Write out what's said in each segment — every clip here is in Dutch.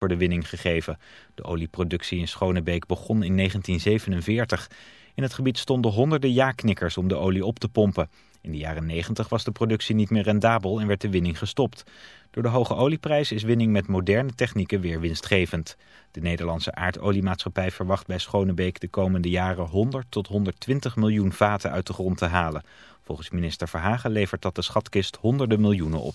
voor de winning gegeven. De olieproductie in Schonebeek begon in 1947. In het gebied stonden honderden ja-knikkers om de olie op te pompen. In de jaren 90 was de productie niet meer rendabel en werd de winning gestopt. Door de hoge olieprijs is winning met moderne technieken weer winstgevend. De Nederlandse aardoliemaatschappij verwacht bij Schonebeek de komende jaren 100 tot 120 miljoen vaten uit de grond te halen. Volgens minister Verhagen levert dat de schatkist honderden miljoenen op.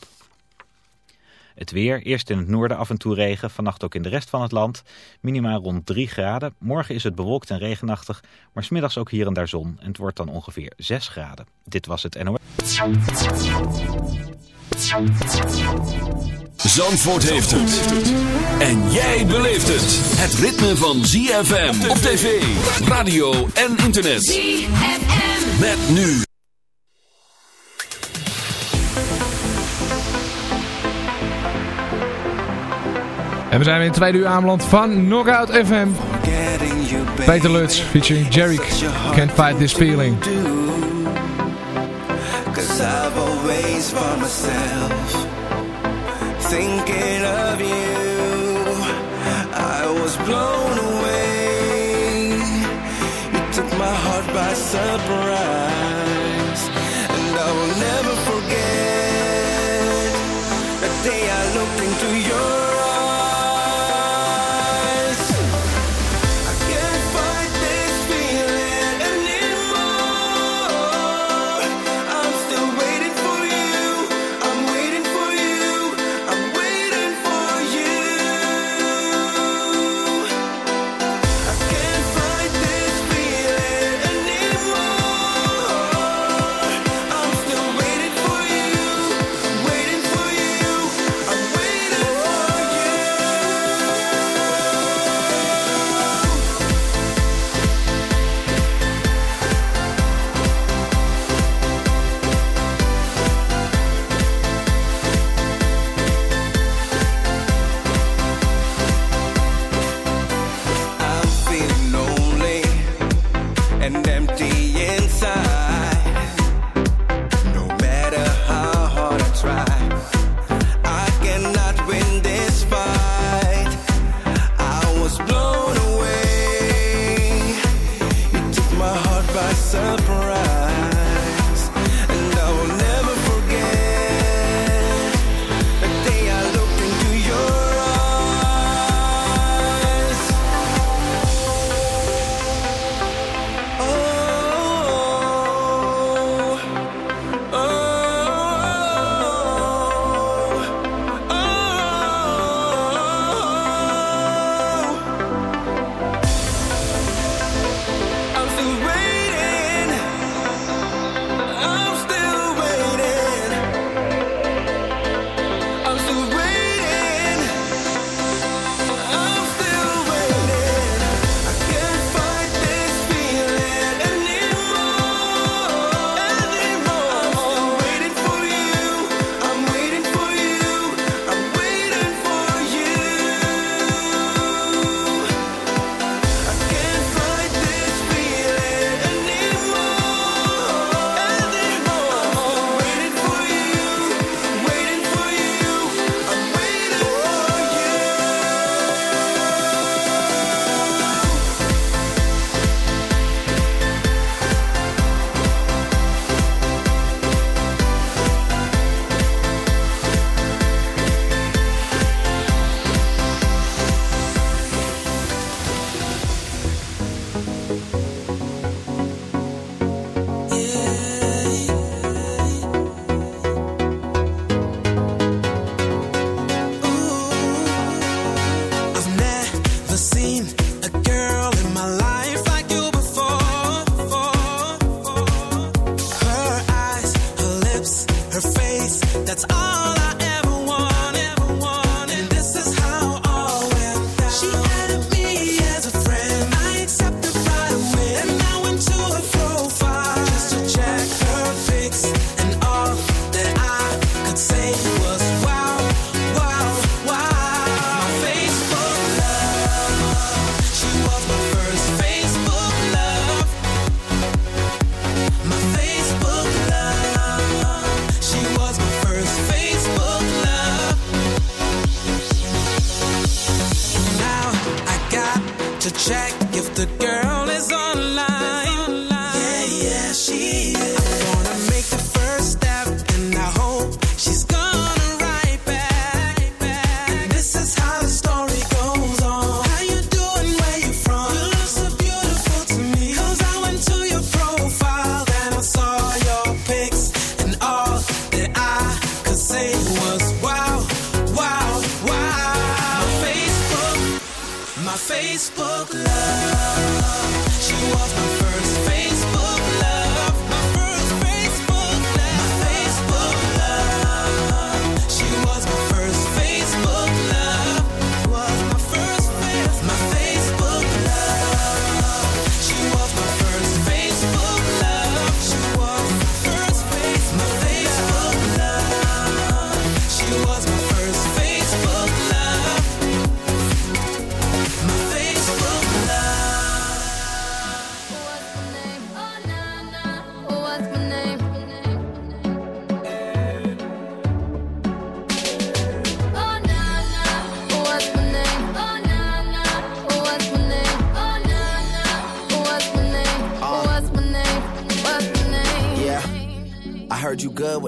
Het weer, eerst in het noorden af en toe regen, vannacht ook in de rest van het land. Minima rond 3 graden. Morgen is het bewolkt en regenachtig, maar smiddags ook hier en daar zon. En het wordt dan ongeveer 6 graden. Dit was het NOS. Zandvoort heeft het. En jij beleeft het. Het ritme van ZFM op tv, radio en internet. ZFM. Met nu. En we zijn weer in het tweede uur aanbeland van Knockout FM. Peter Lutz featuring Jerry Can't Fight This Feeling. Cause I've always found myself Thinking of you I was blown away You took my heart by surprise And I will never forget The day I looked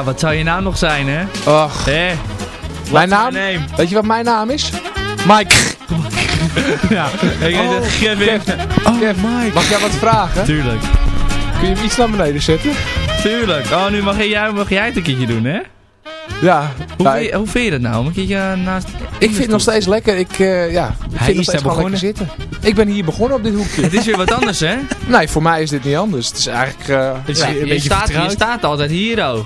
Ja, wat zou je naam nog zijn, hè? Och, Hé? mijn naam? Weet je wat mijn naam is? Mike. Ja, ik heet Oh, Kevin. Oh, Mike. Mag jij wat vragen? Tuurlijk. Kun je hem iets naar beneden zetten? Tuurlijk. Oh, nu mag jij, mag jij het een keertje doen, hè? Ja. Hoe, Nou, vind, je, hoe vind je dat nou? Een keertje eh, naast... ik vind het nog steeds lekker. Ik, eh, ja, ik Hij vind is nog steeds zitten. Ik ben hier begonnen op dit hoekje. Het is weer wat anders, hè? nee, voor mij is dit niet anders. Het is eigenlijk... eh, Is ja. een je, beetje staat, je staat altijd hier, oh.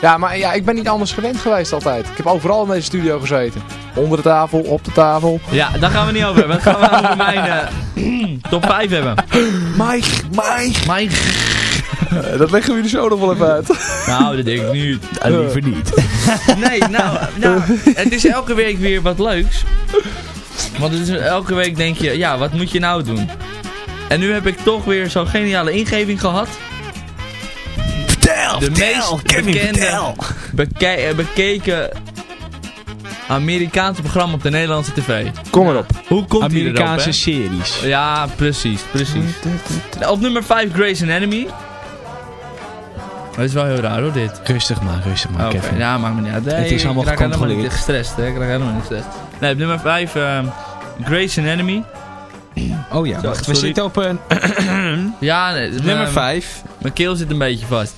Ja, maar ja, ik ben niet anders gewend geweest altijd. Ik heb overal in deze studio gezeten. Onder de tafel, op de tafel. Ja, daar gaan we niet over hebben. Dan gaan we over mijn eh, top 5 hebben. Mike, Mike. Mijn... Eh, dat leggen we er zo nog wel even uit. Nou, dat denk ik niet. liever niet. Nee, nou, nou, het is elke week weer wat leuks. Want het is, elke week denk je, ja, wat moet je nou doen? En nu heb ik toch weer zo'n geniale ingeving gehad. De meest bekende, beke- eh, bekeken Amerikaanse programma op de Nederlandse tv. Kom erop. Hoe komt Amerikaanse series. Ja, precies, precies. Op nummer 5 Grey's Anatomy. Dat is wel heel raar hoor, dit. Rustig maar, rustig maar, Oké, Kevin. ja, maakt me niet uit. Nee, Het is allemaal ik raak helemaal gecontroleerd. niet gestrest, hè. Ik raak helemaal niet gestrest. Nee, op nummer 5 ehm Grey's Anatomy. Oh ja, Zo, wacht. We sorry. zitten op een Ja, nee, nummer mijn- 5. Mijn keel zit een beetje vast.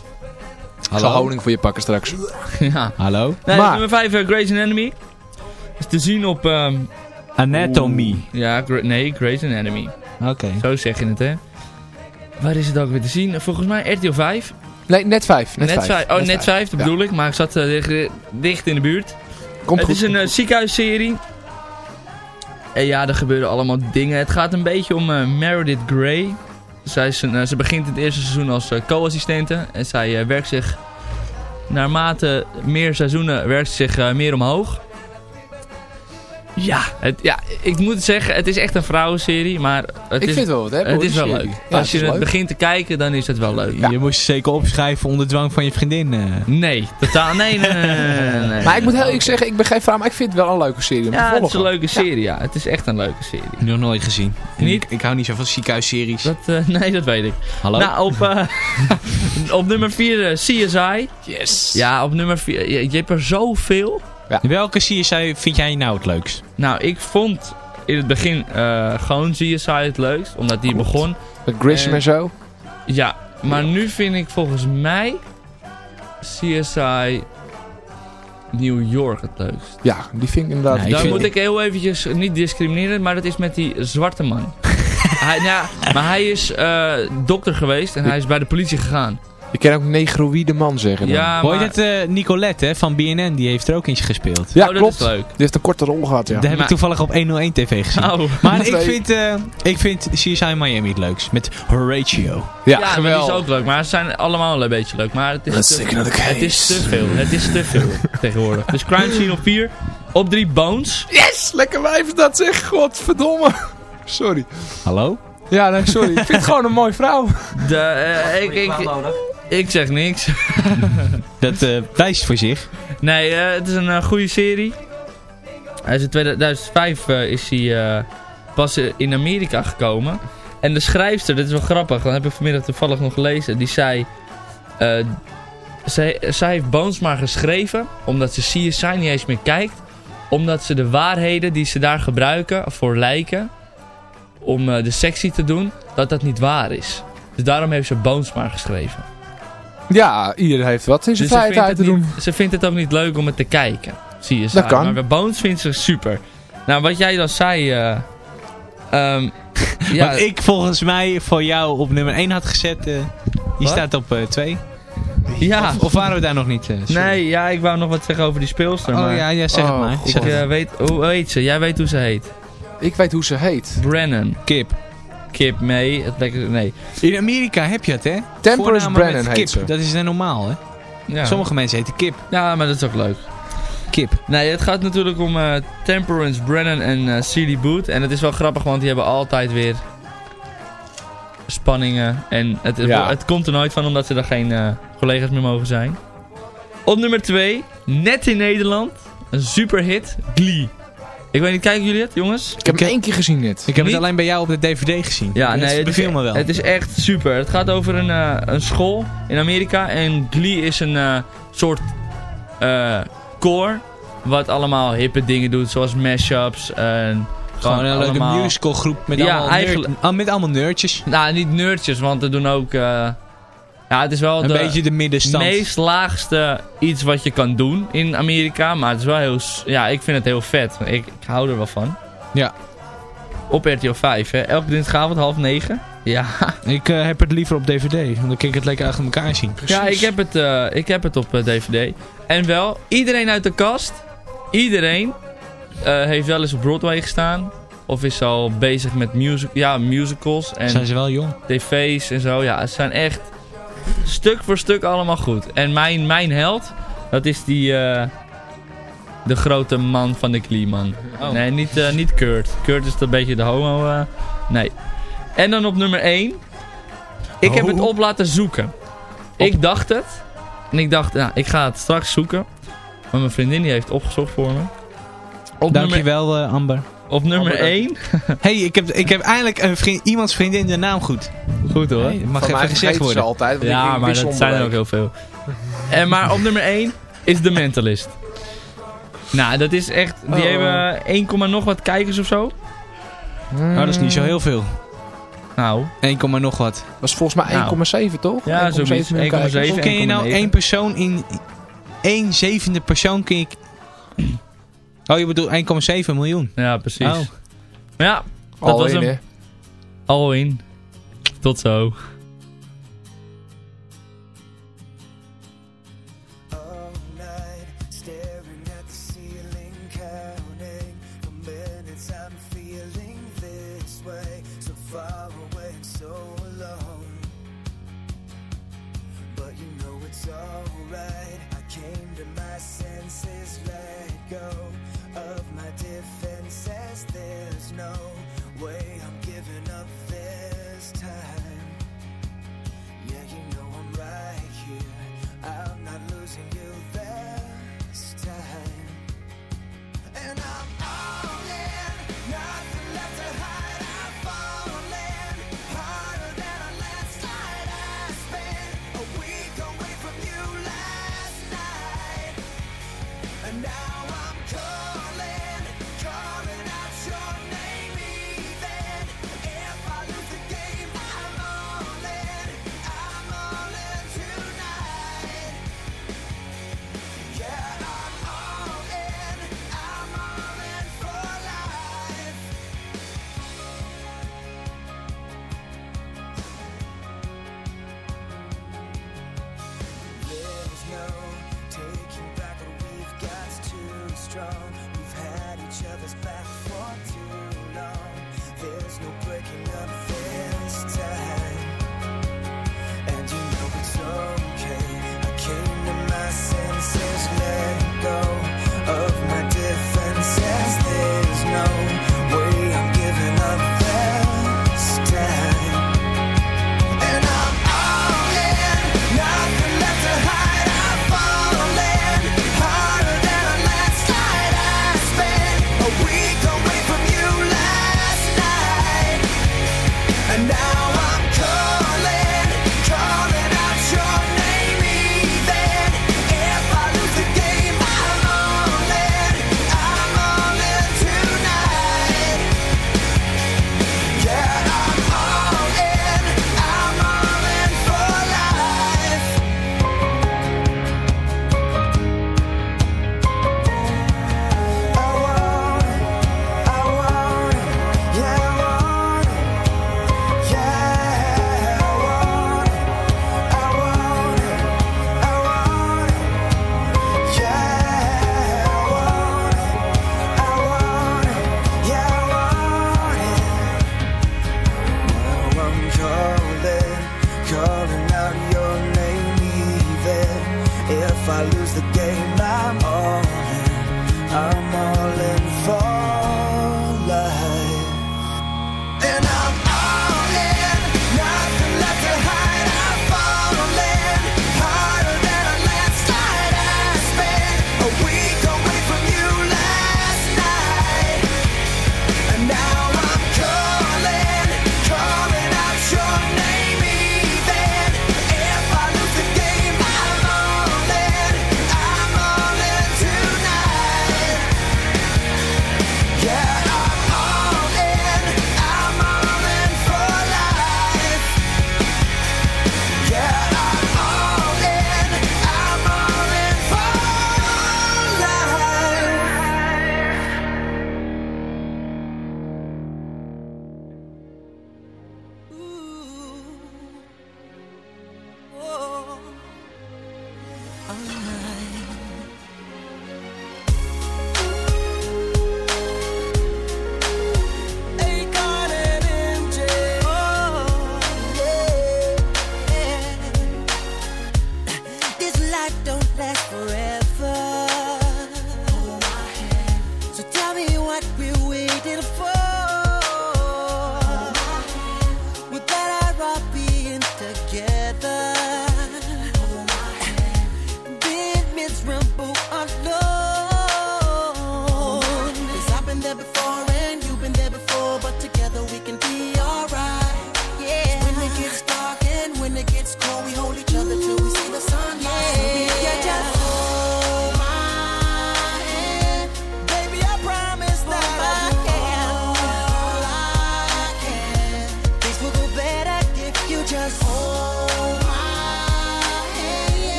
Ik zal honing voor je pakken straks. ja. Hallo? Nee, Maar- nummer 5 uh, Grey's Anatomy. Is te zien op... ehm, Anatomy. ja, Gra- nee, Grey's Anatomy. Oké. Zo zeg je het, hè. Waar is het ook weer te zien? Volgens mij RTL 5. Nee, net vijf. Net, Net, vijf. 5. Oh, net 5, dat Ja. bedoel ik. Maar ik zat eh, dicht, dicht in de buurt. Komt het goed. is een eh, ziekenhuisserie. En ja, er gebeuren allemaal dingen. Het gaat een beetje om eh, Meredith Grey. Zij eh, ze begint in het eerste seizoen als eh, co-assistente. En zij eh, werkt zich, naarmate meer seizoenen, werkt zich meer omhoog. Ja, het, ja, ik moet zeggen, het is echt een vrouwenserie, maar het ik is, vind wel wat, hè? het is wel leuk. Ja, Als je het leuk. begint te kijken, dan is het wel leuk. Ja. Je moest je zeker opschrijven onder dwang van je vriendin. eh. Nee, totaal, nee, nee, nee. Maar ik moet heel eerlijk zeggen, ik ben geen vrouw, maar ik vind het wel een leuke serie om Ja, te het is een leuke serie, ja. Het is echt een leuke serie. Nog nooit gezien. Niet? Ik, ik hou niet zo van ziekenhuisseries. Dat, eh, nee, dat weet ik. Hallo? Nou, op, eh, op nummer 4 CSI. Yes. Ja, op nummer 4. Je, je hebt er zoveel. Welke CSI vind jij nou het leukst? Nou, ik vond in het begin eh, gewoon CSI het leukst. Omdat die begon. Met Grissom Eh, en zo. Ja, maar nu vind ik volgens mij CSI New York het leukst. Ja, die vind ik inderdaad... Nee, ik Dan moet ik heel eventjes niet discrimineren, maar dat is met die zwarte man. hij, nou, maar hij is eh, dokter geweest en hij is bij de politie gegaan. Je kan ook negroïde man zeggen. dan. Ja, Hoor je maar... dat eh, Nicolette hè, van BNN? Die heeft er ook eentje gespeeld. Ja, oh, dat klopt. is leuk. Die heeft een korte rol gehad, ja. Dat heb Maar- ik toevallig op 101 TV gezien. Oh. Maar ik vind, eh, ik vind CSI Miami het leukst. Met Horatio. Ja, geweldig. is ook leuk. Maar ze zijn allemaal een beetje leuk. Maar het is, Let's te, take another case. het is te veel. Het is te veel tegenwoordig. Dus Crime Scene op 4. Op 3 Bones. Yes, lekker wijf dat zeg. Godverdomme. Sorry. Hallo? Ja, nee, sorry. ik vind het gewoon een mooie vrouw. De, eh, ik, ik, ik zeg niks. Dat eh, wijst voor zich. Nee, eh, het is een eh, goede serie. Hij is in 2005 eh, is hij pas in Amerika gekomen. En de schrijfster, dit is wel grappig, dat heb ik vanmiddag toevallig nog gelezen. Die zei... zij, zij heeft Bones maar geschreven omdat ze CSI niet eens meer kijkt. Omdat ze de waarheden die ze daar gebruiken voor lijken... om de sectie te doen, dat dat niet waar is. Dus daarom heeft ze Bones maar geschreven. Ja, ieder heeft wat in zijn Dus vrijheid uit vindt te het doen. niet- ze vindt het ook niet leuk om het te kijken. Zie je Dat kan. Maar Bones vindt ze super. Nou, wat jij dan zei... eh ehm, ja, Wat ik volgens mij voor jou op nummer 1 had gezet. eh, die Wat? staat op 2. ja. Of, of waren we daar nog niet? eh, sorry. nee, ja, ik wou nog wat zeggen over die speelster. Oh maar ja, ja, zeg Oh, het maar. God. Zeg ik eh, weet... Hoe heet ze? Jij weet hoe ze heet. Ik weet hoe ze heet. Brennan. Kip. Kip mee. Het lekker... Nee. In Amerika heb je het, hè? Temperance Brennan heet kip. ze. Dat is normaal, hè? Ja. Sommige mensen heten kip. ja, maar dat is ook leuk. Kip. Nee, het gaat natuurlijk om eh, Temperance Brennan en eh Celie Boot. En het is wel grappig, want die hebben altijd weer spanningen. En het, het, Ja. het komt er nooit van, omdat ze er geen eh, collega's meer mogen zijn. Op nummer 2, net in Nederland, een superhit, Glee. Ik weet niet, kijken jullie het, jongens? Ik heb hem één keer gezien net. Ik heb Niet? het alleen bij jou op de DVD gezien. Ja, nee, het het is, beviel me wel. het is echt super. Het gaat over een, eh, een school in Amerika. En Glee is een eh, soort eh core. Wat allemaal hippe dingen doet. Zoals mashups. En Gewoon een leuke allemaal- musicalgroep met, Ja, allemaal eigenlijk- nerd- ah, met allemaal nerdjes. Nou, niet nerdjes. Want er doen ook... eh, ja, het is wel Een de beetje de middenstand. meest laagste iets wat je kan doen in Amerika. Maar het is wel heel... Ja, ik vind het heel vet. Ik, ik hou er wel van. Ja. Op RTL 5, hè. Elke dinsdagavond half negen. Ja. Ik eh, heb het liever op DVD, want dan kan ik het lekker achter elkaar zien. Ja, ik heb het, eh, ik heb het op eh, DVD. En wel, iedereen uit de kast, iedereen eh, heeft wel eens op Broadway gestaan. Of is al bezig met music, ja, musicals en Zijn ze wel jong? tv's en zo. Ja, het zijn echt stuk voor stuk allemaal goed. En mijn, mijn held, dat is die, eh, de grote man van de Kleeman. Oh. Nee, niet, eh, niet Kurt. Kurt is een beetje de homo. eh, nee. En dan op nummer 1. Ik heb het op laten zoeken. Ik dacht het. En ik dacht, nou, ik ga het straks zoeken. Maar mijn vriendin die heeft opgezocht voor me. Op nummer, Dankjewel, eh Amber. Op nummer 1. hey, ik heb, ik heb eindelijk een vriend, iemands vriendin de naam goed. Goed hoor. Hey, mag Van mij even gezegd vergeten ze worden. altijd. want ik Ja, maar dat zijn er ook heel veel. En maar op nummer 1 is The Mentalist. Nou, dat is echt... Die Oh. hebben 1, komma nog wat kijkers of zo. Nou, dat is niet zo heel veel. Nou, 1, komma nog wat. Dat was volgens mij Nou. 1,7 toch? Ja, 1,7 zoiets. miljoen 1,7. kijkers. Hoe kun je nou 1,9? één persoon in... één zevende persoon kun je... Oh, je bedoelt 1,7 miljoen? ja, precies. Oh. Maar ja, dat was in, hem. hè? Al in. Tot zo.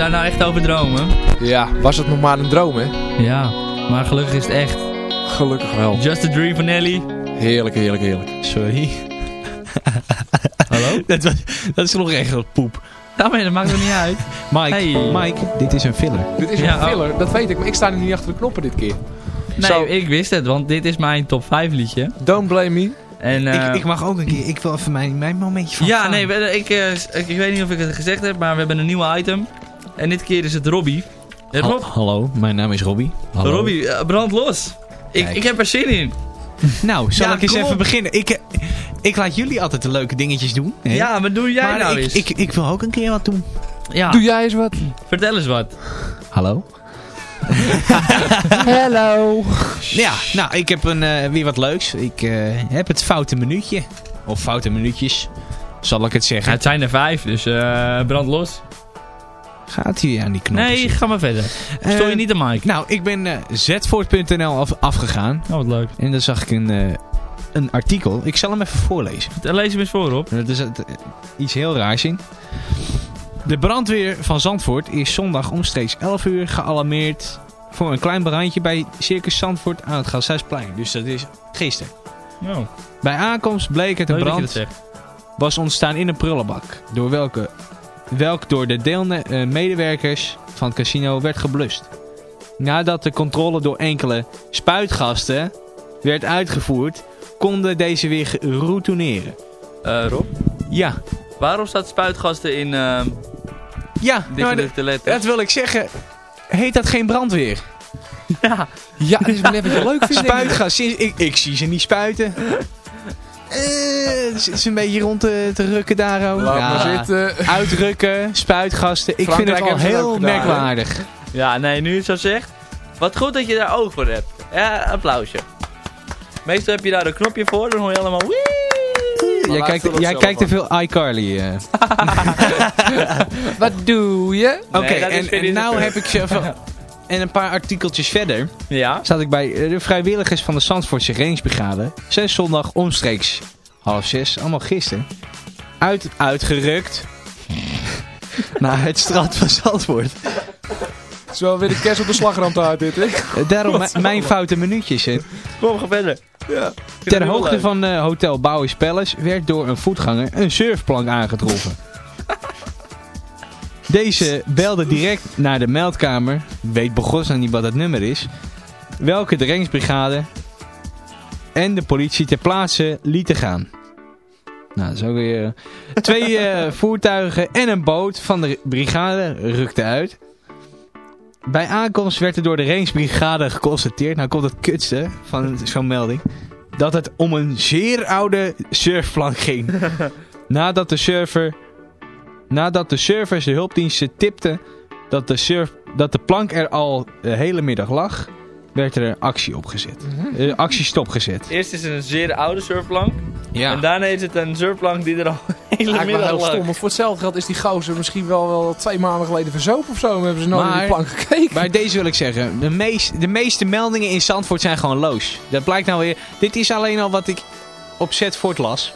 Daar nou echt over dromen? Ja, was het nog maar een droom, hè? Ja, maar gelukkig is het echt. Gelukkig wel. Just a Dream van Nelly. Heerlijk, heerlijk, heerlijk. Sorry. Hallo? dat, was, dat is nog echt wat poep. Ja, maar dat maakt er niet uit. Mike, Hey. Mike, dit is een filler. Dit is Ja, een filler, dat weet ik, maar ik sta er niet achter de knoppen dit keer. Nee, Zo. ik wist het, want dit is mijn top 5 liedje. Don't blame me. En, eh, ik, ik mag ook een keer, ik wil even mijn, mijn momentje van ja, gaan. nee, ik, eh, ik, ik weet niet of ik het gezegd heb, maar we hebben een nieuwe item. En dit keer is het Robbie. Eh, Ha- Rob, hallo, mijn naam is Robbie. Hallo. Robbie, eh, brand los. Ik, Kijk. ik heb er zin in. Nou, zal Ja, ik eens kom even op. beginnen? Ik, eh, ik laat jullie altijd de leuke dingetjes doen. Hè? Ja, maar doe jij maar nou ik, eens. ik, ik wil ook een keer wat doen. ja, Doe jij eens wat? vertel eens wat. Hallo? Hello. Ja, nou, ik heb een, eh, weer wat leuks. Ik eh, heb het foute minuutje. Of foute minuutjes, zal ik het Ja, zeggen. het zijn er vijf, dus eh, brand los. Gaat hier aan die knop? Nee, ga maar verder. Eh, Stoor je niet de mic. Nou, ik ben eh zvoort.nl af, afgegaan. Oh, wat leuk. En daar zag ik een, eh, een artikel. Ik zal hem even voorlezen. Lees hem eens voor op. Dat is eh, iets heel raars in. De brandweer van Zandvoort is zondag omstreeks 11 uur gealarmeerd voor een klein brandje bij Circus Zandvoort aan het Gasthuisplein. Dus dat is gisteren. Oh, Bij aankomst bleek het een brand was ontstaan in een prullenbak. Door welke, welk door de deelne eh, medewerkers van het casino werd geblust. Nadat de controle door enkele spuitgasten werd uitgevoerd, konden deze weer retourneren. Eh, Rob, Ja, waarom staat spuitgasten in uh, ja, nou, dat, letters? dat wil ik zeggen. Heet dat geen brandweer? Ja, Ja, dit is maar net wat je leuk vindt. Spuitgas, ik, ik zie ze niet spuiten. Eh, het is een beetje rond te, te rukken daar ook. Laat Ja. maar zitten. Uitrukken, spuitgasten. Ik vind het al ze heel merkwaardig. ja, nee, nu je het zo zegt. Wat goed dat je daar oog voor hebt. Ja, applausje. Meestal heb je daar een knopje voor, dan hoor je allemaal... Jij kijkt, jij kijkt te veel iCarly. eh. Wat doe je? Oké, Nee, en, en nou heb ik ze van- En een paar artikeltjes verder Ja, staat ik bij eh, de vrijwilligers van de Zandvoortse Reddingsbrigade. Zijn zondag omstreeks half zes, allemaal gisteren, uit, uitgerukt naar het strand van Zandvoort. Het is wel weer de kerst op de slagroomtaart dit, hè? Eh, Daarom mijn foute minuutjes. hè. kom, ga verder. Ja. Ter hoogte van eh, Hotel Bouwers Palace werd door een voetganger een surfplank aangetroffen. Deze belde direct naar de meldkamer, weet begonnen niet wat het nummer is, welke de reddingsbrigade en de politie ter plaatse lieten gaan. Nou, ook weer... Twee eh, voertuigen en een boot van de brigade rukten uit. Bij aankomst werd er door de rangebrigade geconstateerd, nou komt het kutste van zo'n melding, dat het om een zeer oude surfplank ging. nadat de server, nadat de servers de hulpdiensten tipten dat de, surf, dat de plank er al de hele middag lag, werd er een actie opgezet. Een actie stopgezet. Eerst is het een zeer oude surfplank. Ja. En daarna is het een surfplank die er al een hele wel middag heel lag. stom, want voor hetzelfde geld is die gozer misschien wel, wel twee maanden geleden verzopen of zo. Dan hebben ze nooit Maar- naar die plank gekeken. Bij deze wil ik zeggen, de, meest, de meeste meldingen in Zandvoort zijn gewoon loos. Dat blijkt nou weer. Dit is alleen al wat ik op Zandvoort las.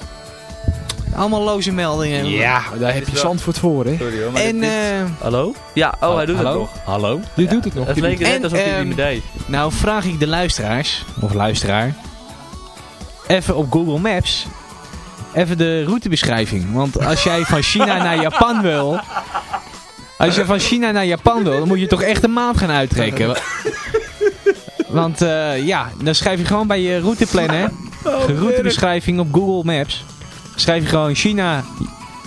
Allemaal loze meldingen. Ja, daar heb je Zandvoort voor, hè. Sorry hoor, maar En dit- eh, Hallo? Ja, oh hij doet hallo? het nog. Hallo? Die doet het nog. Het leek net alsof hij het ehm, niet meer deed. Nou vraag ik de luisteraars, of luisteraar, even op Google Maps, even de routebeschrijving. Want als jij van China naar Japan wil, als je van China naar Japan wil, dan moet je toch echt een maand gaan uittrekken. Want eh, ja, dan schrijf je gewoon bij je routeplanner, routebeschrijving op Google Maps, schrijf je gewoon China,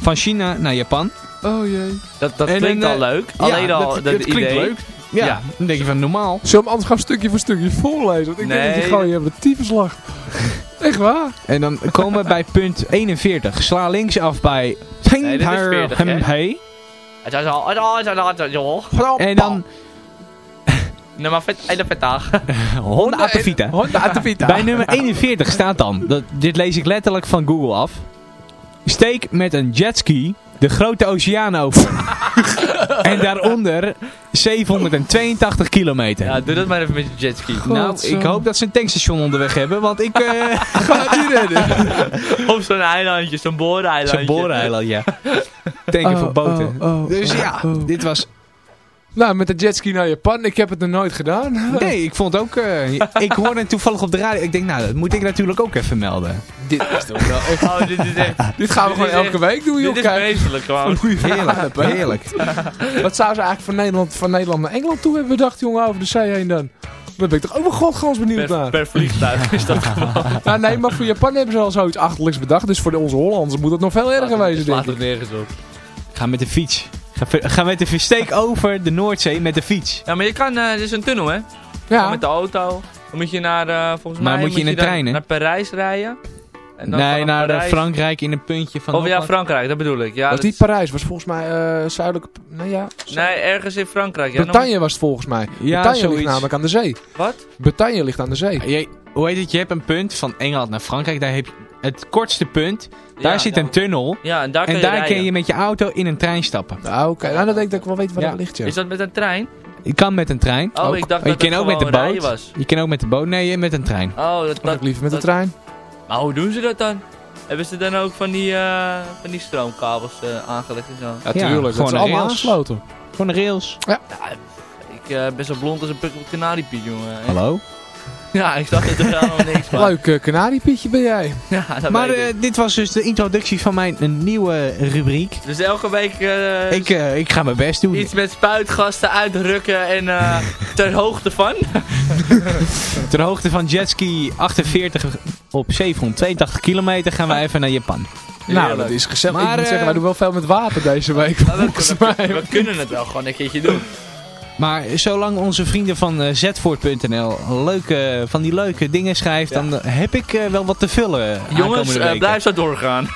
van China naar Japan. Oh jee. Dat, dat en klinkt al eh, leuk. ja, Alleen al dat- dat, het klinkt idee. leuk. Ja, Ja. dan denk je van normaal. Zullen we hem anders gaan stukje voor stukje voorlezen? Want ik denk dat Nee, je gewoon je hebt de tyfuslag. Echt waar? En dan komen we bij punt 41. Sla links af bij dit is 40, hè? Hey. Het is al, het is al, het is al, het is al. En dan Nee, vet dag. Honda Atavita. Honda Atavita. Bij nummer 41 staat dan, dat, dit lees ik letterlijk van Google af. Steek met een jetski de grote oceaan over. en daaronder 782 kilometer. Ja, doe dat maar even met je jetski. nou, ik hoop dat ze een tankstation onderweg hebben, want ik... eh Gaat die redden. Op zo'n eilandje, zo'n boreneilandje. Zo'n boreneiland, ja. Tanken Oh, voor boten. oh, oh, dus oh, ja, oh. dit was... Nou, met de jetski naar Japan. Ik heb het nog nooit gedaan. Nee, ik vond ook... eh, ik hoorde het toevallig op de radio. Ik denk, nou, dat moet ik natuurlijk ook even melden. Dit is toch wel echt... Oh, dit is echt... Dit gaan we Dit gewoon elke week doen, joh. Dit is vreselijk gewoon. Heerlijk, heerlijk. Wat zou ze eigenlijk van Nederland, van Nederland naar Engeland toe hebben bedacht, jongen, over de zee heen dan? Daar ben ik toch ook wel godgans benieuwd Per, naar. per vliegtuig is dat gewoon. Nou, nee, maar voor Japan hebben ze al zoiets achterlijks bedacht. Dus voor de, onze Hollanders moet het nog veel erger wezen, denk ik. het nergens op. Ga met de fiets. Ga, ver- ga met de versteek over de Noordzee met de fiets. Ja, maar je kan... eh dit is een tunnel, hè? Ja, Met de auto. Dan moet je naar, eh, volgens Maar mij... moet je in een dan trein? Naar Parijs rijden. En dan Nee, naar eh, Parijs- Frankrijk in een puntje van... Of nog ja. Frankrijk, dat bedoel ik. Ja, was dat niet Parijs, was volgens mij eh zuidelijk... Nee, ja. Nee, ergens in Frankrijk. Ja, Bretagne was het volgens mij. Ja, Bretagne ligt namelijk aan de zee. Wat? Bretagne ligt aan de zee. Je, hoe heet het? Je hebt een punt van Engeland naar Frankrijk. Daar heb je het kortste punt. Daar Ja, zit een tunnel. Ja, en daar kun En je daar rijden. kun je met je auto in een trein stappen. Nou, oké. Nou, dan denk ik dat ik wel weet waar Ja. dat ligt, ja. Is dat met een trein? Je kan met een trein. Oh, ook. ik dacht je dat kan het ook met de boot. was. Je kan ook met de boot. Nee, met een trein. Oh, dat, ga dat, ik liever met de trein. Maar hoe doen ze dat dan? Hebben ze dan ook van die, eh, van die stroomkabels eh, aangelegd en zo? Ja, tuurlijk. dat gewoon allemaal aangesloten. Gewoon een rails. Ik eh, ben zo blond als een puk op kanariepiet, jongen. Hallo? Ja, ik zag er er helemaal niks van. Leuk uh, kanariepietje ben jij. Ja, dat Maar eh, dit was dus de introductie van mijn een nieuwe rubriek. Dus elke week eh, Ik, eh, ik ga mijn best doen. iets met spuitgasten uitrukken en eh, ter hoogte van. Ter hoogte van jetski 48 op 782 kilometer gaan we even naar Japan. Nou, dat is gezellig. Maar, ik moet eh, zeggen, wij doen wel veel met water deze week. Maar we, volgens we- mij. we kunnen het wel gewoon een keertje doen. Maar zolang onze vrienden van eh, Zvoort.nl leuke, van die leuke dingen schrijft, dan eh, heb ik eh, wel wat te vullen. Jongens, blijf zo doorgaan.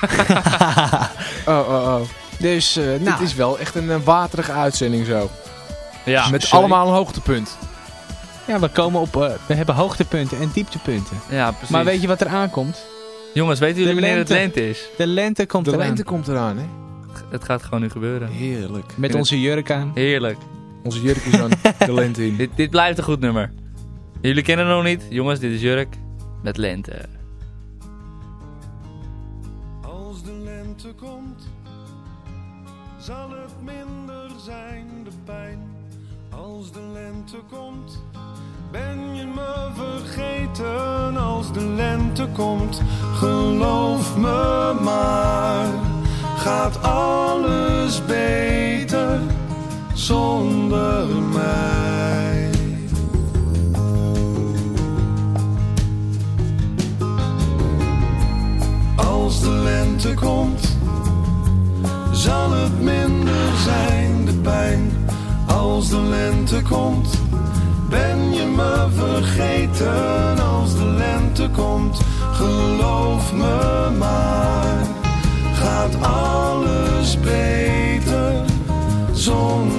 Oh, oh, oh. Dus, eh, nou, Dit is wel echt een waterige uitzending zo. Ja, Met sorry. allemaal een hoogtepunt. ja, we komen op, eh, we hebben hoogtepunten en dieptepunten. ja precies. Maar weet je wat er aankomt? Jongens, weten jullie De wanneer het lente. is? De lente komt De eraan. lente komt eraan, hè? Het gaat gewoon nu gebeuren. Heerlijk. Met onze jurk aan. Heerlijk. Onze jurk is aan de lente in. Dit, dit blijft een goed nummer. Jullie kennen het nog niet. Jongens, dit is Jurk met lente. Als de lente komt, zal het minder zijn de pijn. Als de lente komt, ben je me vergeten. Als de lente komt, geloof me maar, gaat alles beter komt. Ben je me vergeten als de lente komt? Geloof me maar, gaat alles beter zonder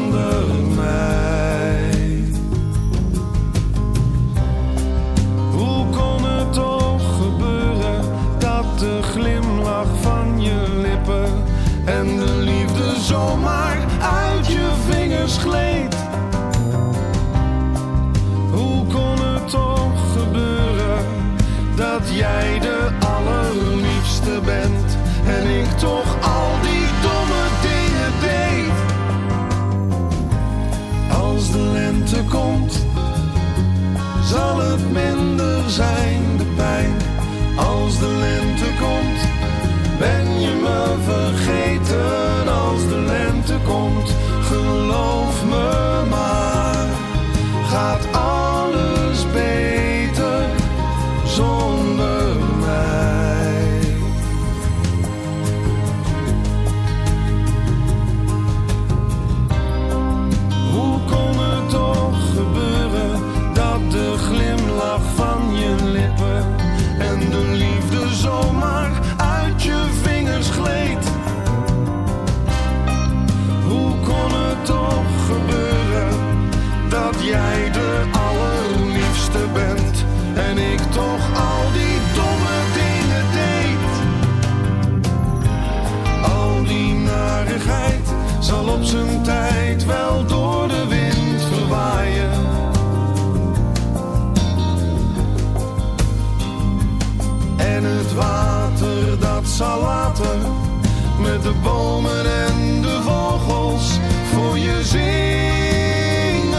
zingen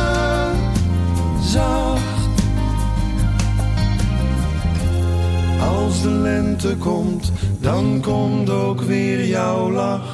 zacht. Als de lente komt, dan komt ook weer jouw lach.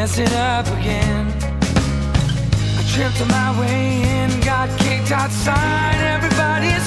Mess it up again. I tripped on my way in, got kicked outside. Everybody is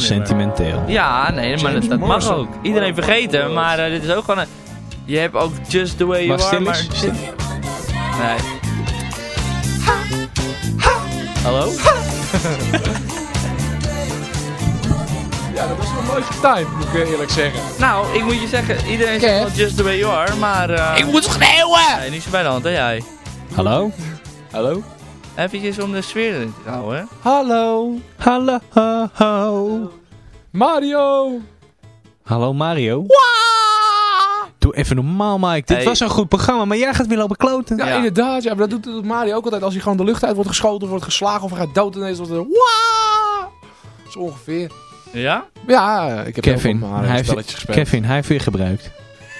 Sentimenteel. Ja, nee, maar dat, dat mag ook. Iedereen vergeten, maar eh, dit is ook gewoon een... Je hebt ook Just The Way You Maar Are, stil maar... is, stil. Nee. Hallo? Ja, dat was een mooi getimed, moet ik eerlijk zeggen. Nou, ik moet je zeggen, iedereen zegt wel Just The Way You Are, maar... eh Ik moet schreeuwen! Nee, niet zo bij de hand, hè jij? Hallo? Hallo? Eventjes om de sfeer erin te houden, hè? Hallo? Hallo? Ho. Mario! Hallo Mario? Doe even normaal Mike. Dit Hey. was een goed programma, maar jij gaat weer lopen kloten. Ja, Ja. inderdaad. Ja, maar dat doet, dat doet Mario ook altijd. Als hij gewoon de lucht uit wordt geschoten, wordt geslagen of hij gaat dood ineens. wordt Waaah! Zo ongeveer. Ja? Ja, ik heb Kevin, Mario hij heeft, gespeeld. Kevin, hij heeft weer gebruikt.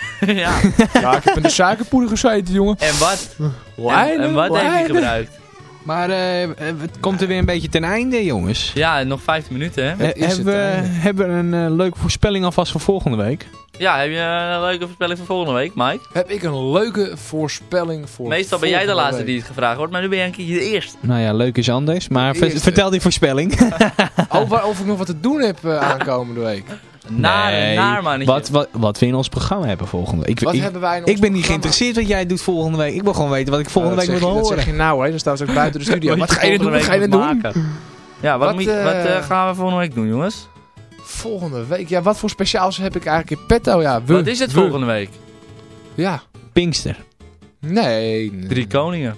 ja. Ja, ik heb in de suikerpoeder gezeten, jongen. En wat? En, en wat heeft hij gebruikt? Maar eh, het komt er weer een beetje ten einde, jongens. Ja, nog 15 minuten, hè? Eh, hebben, we, hebben we een eh, leuke voorspelling alvast voor volgende week? Ja, heb je een leuke voorspelling voor volgende week, Mike? Heb ik een leuke voorspelling voor Meestal ben jij de laatste week. die het gevraagd wordt, maar nu ben jij een keertje de eerste. Nou ja, leuk is anders. Maar ver- vertel die voorspelling. Oh, waar- of ik nog wat te doen heb aankomende week. Naar, Nee, naar mannetje. Wat, wat, wat we in ons programma hebben volgende week. Ik, Wat ik, hebben wij in ons ik ben niet programma? geïnteresseerd wat jij doet volgende week. Ik wil gewoon weten wat ik volgende Ja, week moet horen. Dat zeg je nou, hè. Dan staan ze ook buiten de studio. Wat wat ga je doen? Wat ga je doen? Ja, wat, Wat, eh, wat eh, gaan we volgende week doen, jongens? Volgende week? Ja, wat voor speciaals heb ik eigenlijk in petto? Ja, we, wat is het we. volgende week? Ja. Pinkster. Nee. nee. Drie koningen.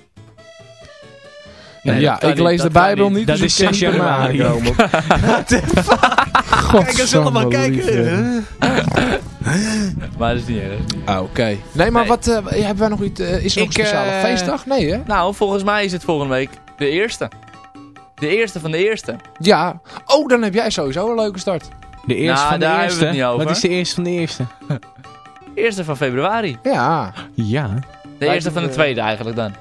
Ja, Nee, ik lees de Bijbel niet. niet, Dat dus is ik kan 6 niet bij me januari. aankomen. Kijk eens allemaal kijken. Maar dat is niet erg. Ah, Oké. Nee, maar Nee. wat, eh, hebben wij nog iets, eh, is er nog een speciale eh, feestdag? Nee, hè? Nou, volgens mij is het volgende week de eerste. De eerste van de eerste. Ja. Oh, dan heb jij sowieso een leuke start. De eerste Nou, van de daar hebben we eerste. het niet over. Wat is de eerste van de eerste? Eerste van februari. Ja. Ja. De eerste van de tweede eigenlijk dan.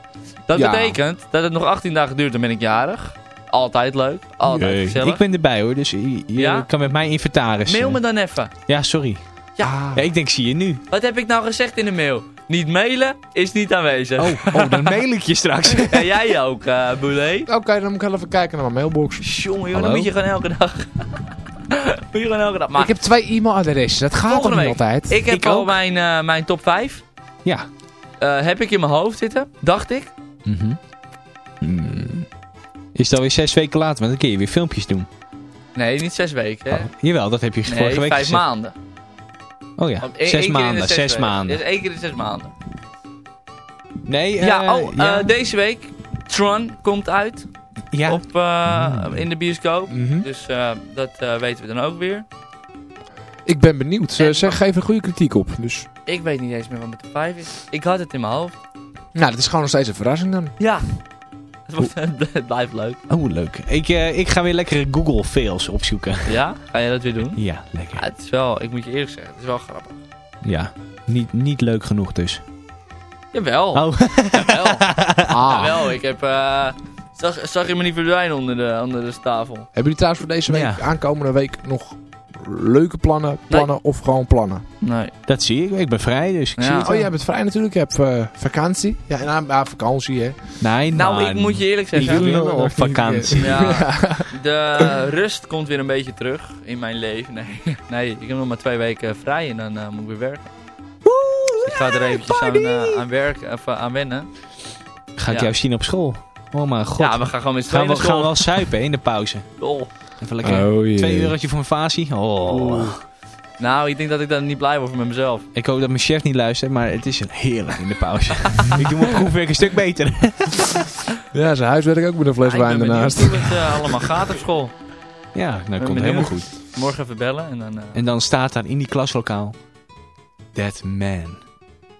Dat Ja. betekent dat het nog 18 dagen duurt, dan ben ik jarig. Altijd leuk. Altijd Jee. gezellig. Ik ben erbij hoor, dus je, je Ja? kan met mij inventaris. Mail me dan even. Ja, sorry. Ja. Ah. Ja, ik denk, zie je nu. Wat heb ik nou gezegd in de mail? Niet mailen is niet aanwezig. Oh, oh dan mail ik je straks. En jij ook, eh Boulet. Oké, dan moet ik even kijken naar mijn mailbox. Jongen, dan moet je gewoon elke dag... moet je gewoon elke dag... Maar ik heb twee e-mailadressen. Dat gaat toch niet altijd? Ik heb Ik al ook. mijn, eh, mijn top 5. Ja. eh, heb ik in mijn hoofd zitten, dacht ik. Mhm. Hmm. Is het alweer zes weken later, want dan kun je weer filmpjes doen. Nee, niet zes weken. Hè? Oh, jawel, dat heb je vorige nee, week vijf maanden. Oh ja, Want één- zes één de maanden, zes maanden. Dus één keer in zes maanden. Nee, eh, ja, oh, ja. eh, deze week. Tron komt uit ja. op, eh, Mm. in de bioscoop. Mhm. Dus eh, dat eh, weten we dan ook weer. Ik ben benieuwd. Ze, En- ze geven goede kritiek op. Dus. Ik weet niet eens meer wat mijn top 5 is. Ik had het in mijn hoofd. Nou, dat is gewoon nog steeds een verrassing dan. Ja. Het, wordt, het blijft leuk. Oh, leuk. Ik, eh, ik ga weer lekkere Google fails opzoeken. Ja? Ga je dat weer doen? Ja, lekker. Ja, het is wel, ik moet je eerlijk zeggen, het is wel grappig. Ja, niet, niet leuk genoeg dus. Jawel. Oh, Jawel. Ah. Jawel, ik heb... eh, zag, zag je me niet verdwijnen onder de, onder de tafel? Hebben jullie trouwens voor deze week, Ja. aankomende week, nog leuke plannen? Plannen of gewoon plannen? Nee. dat zie ik. Ik ben vrij, dus ik Ja. zie het Oh, jij bent vrij natuurlijk. Je hebt eh, vakantie. Ja, en aan ja, vakantie, hè. Nee, Nou, ik moet je eerlijk Ik zeggen... wil op vakantie. Ja, de rust komt weer een beetje terug in mijn leven. Nee, nee ik heb nog maar twee weken vrij en dan eh, moet ik weer werken. Dus ik ga er eventjes aan, eh, aan werken, aan wennen. Ga ik Ja. jou zien op school? Oh mijn god. Ja, we gaan gewoon met z'n gaan, we, gaan we wel suipen in de pauze? school. Oh. Even lekker Oh, twee eurotje voor een fasie. Oh. Nou, ik denk dat ik dan niet blij word met mezelf. Ik hoop dat mijn chef niet luistert, maar het is heerlijk in de pauze. ik doe mijn proefwerk een stuk beter. Ja, zijn huiswerk ook met een fles Ja, wijn ik ben benieuwd hoe het eh, allemaal gaat op school. ja, nou Ben komt benieuwd. helemaal goed. Morgen even bellen en dan... eh, En dan staat daar in die klaslokaal... That man.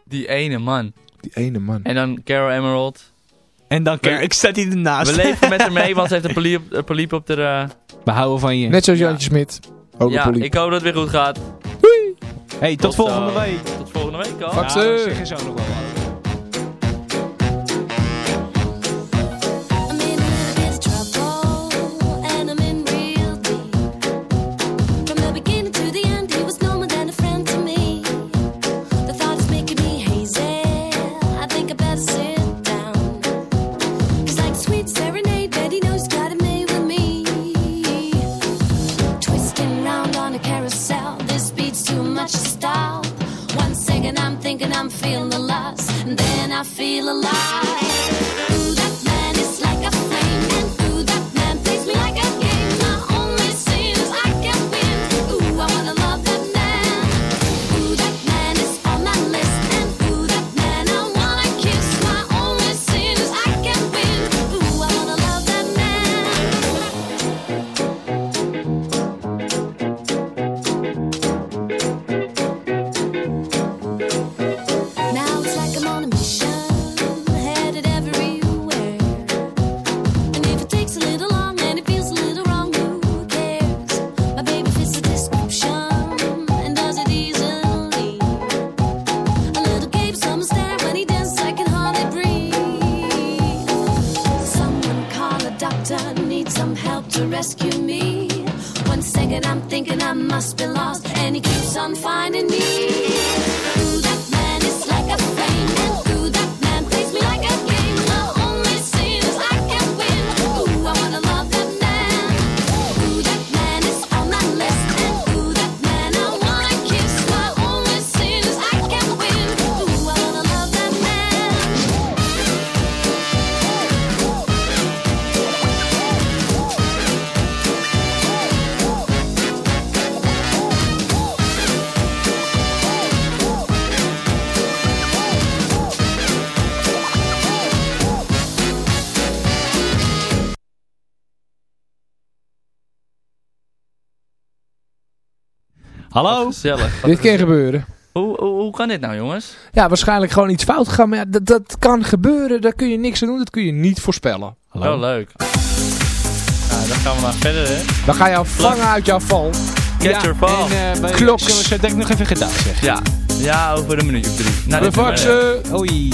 die ene man. Die ene man. En dan Carol Emerald. En dan We- ik staat hij ernaast. We leven met haar mee, want ze heeft een poliep, een poliep op de... eh, We houden van je. Net zoals Ja. Jantje Smit. Ook ja, ik hoop dat het weer goed gaat. Hey, tot, Tot, volgende eh, week. Tot volgende week al. Ja, ze. we zeggen zo nog wel wat. Hallo? Wat gezellig. Wat Dit kan gebeuren. Hoe, hoe, hoe kan dit nou, jongens? Ja, waarschijnlijk gewoon iets fout gegaan. Maar ja, dat, dat kan gebeuren. Daar kun je niks aan doen. Dat kun je niet voorspellen. Wel leuk. Nou, dan gaan we maar verder, hè. Dan ga je jou vangen uit jouw val. Catch your fall. En eh, wij Kloks. zullen direct nog even gedaan zeggen. Ja. Ja, over een minuutje of drie. Nou, we, faxen. Oei.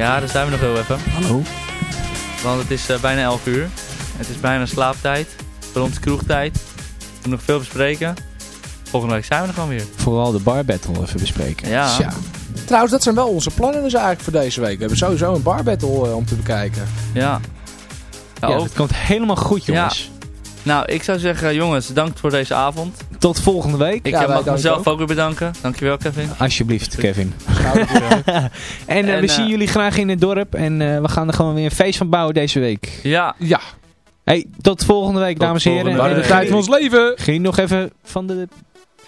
Ja, daar zijn we nog heel even. Hallo. Want het is eh, bijna 11 uur. Het is bijna slaaptijd. Voor ons kroegtijd. We moeten nog veel bespreken. Volgende week zijn we er gewoon weer. Vooral de bar battle even bespreken. Ja. Tja. Trouwens, dat zijn wel onze plannen dus eigenlijk voor deze week. We hebben sowieso een bar battle eh, om te bekijken. Ja. Ja, ook. dat komt helemaal goed, jongens. Nou, ik zou zeggen, jongens, dank voor deze avond. Tot volgende week. Ik Ja, eh, mag mezelf ook. weer bedanken. Dankjewel, Kevin. Alsjeblieft, Kevin. En, eh, En, we eh, zien jullie graag in het dorp. En eh, we gaan er gewoon weer een feest van bouwen deze week. Ja, ja, Hey, tot volgende week, Tot dames en heren. hebben de tijd van ons leven. Geniet nog even van de...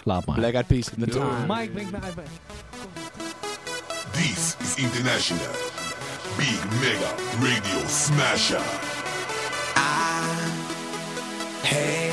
Laat maar. Black Eyed Peas. Mike, brengt me uit bij... This is International. Big Mega Radio Smasher. Had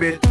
baby.